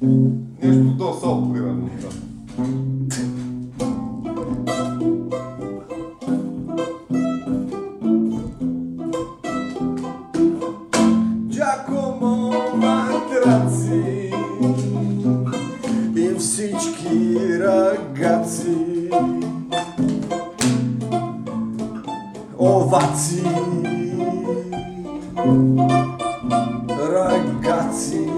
Neste botão só o poder so. Tá? Giacomo Materazzi e всічки ragazzi Ovazzi Ragazzi